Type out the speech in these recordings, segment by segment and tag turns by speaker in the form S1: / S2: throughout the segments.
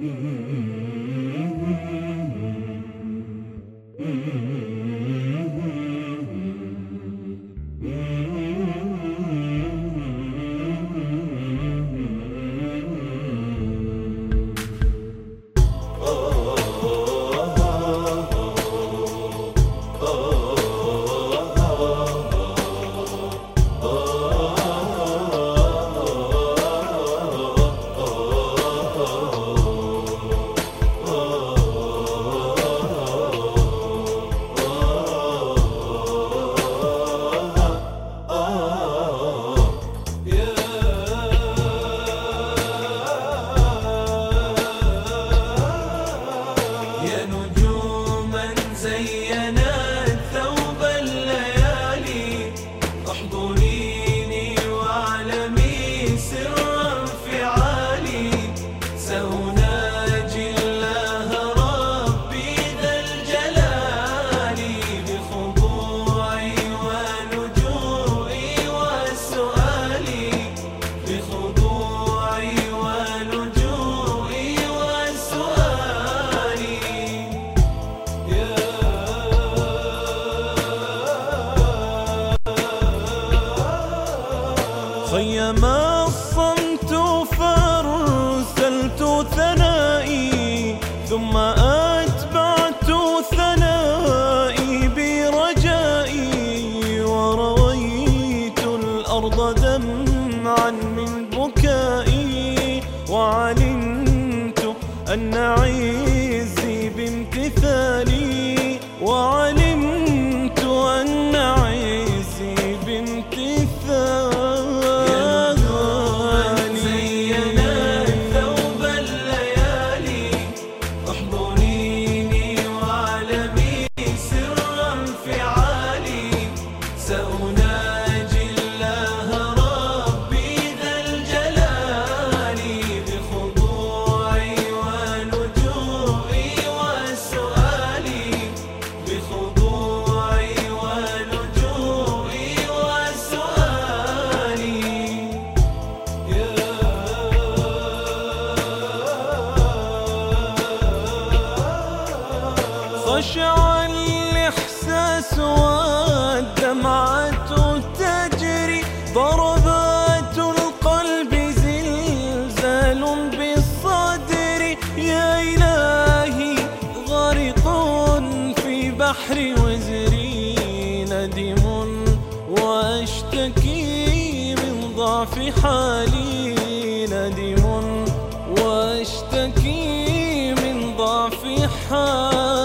S1: يا ثم أتبعت ثنائي برجائي ورويت الأرض دمعا من بكائي وعلمت أن عزي خشع الإحساس والدمعة تجري. ضربات القلب زلزال بالصدر. يا إلهي غرق في بحر وزري. ندم وأشتكي من ضعف حالي. ندم وأشتكي من ضعف حالي.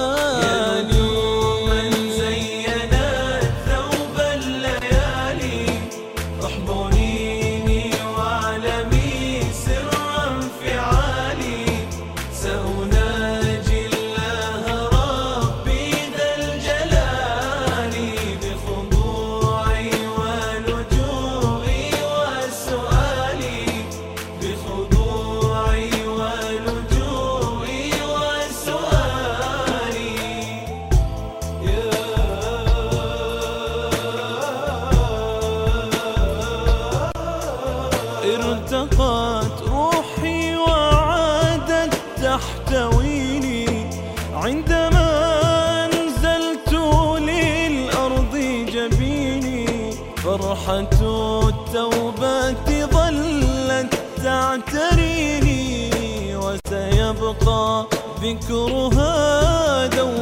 S1: فرحة التوبة ظلت تعتريني وسيبقى ذكرها دوما.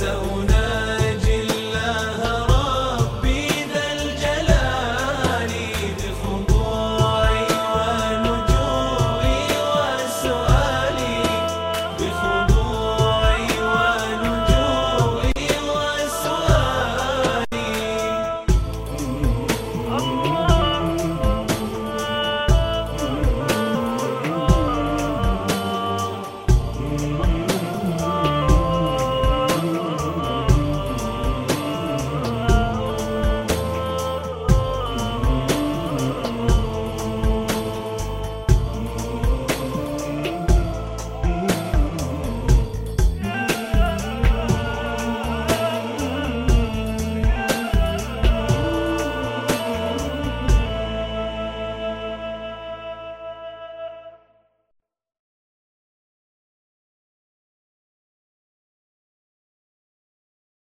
S1: so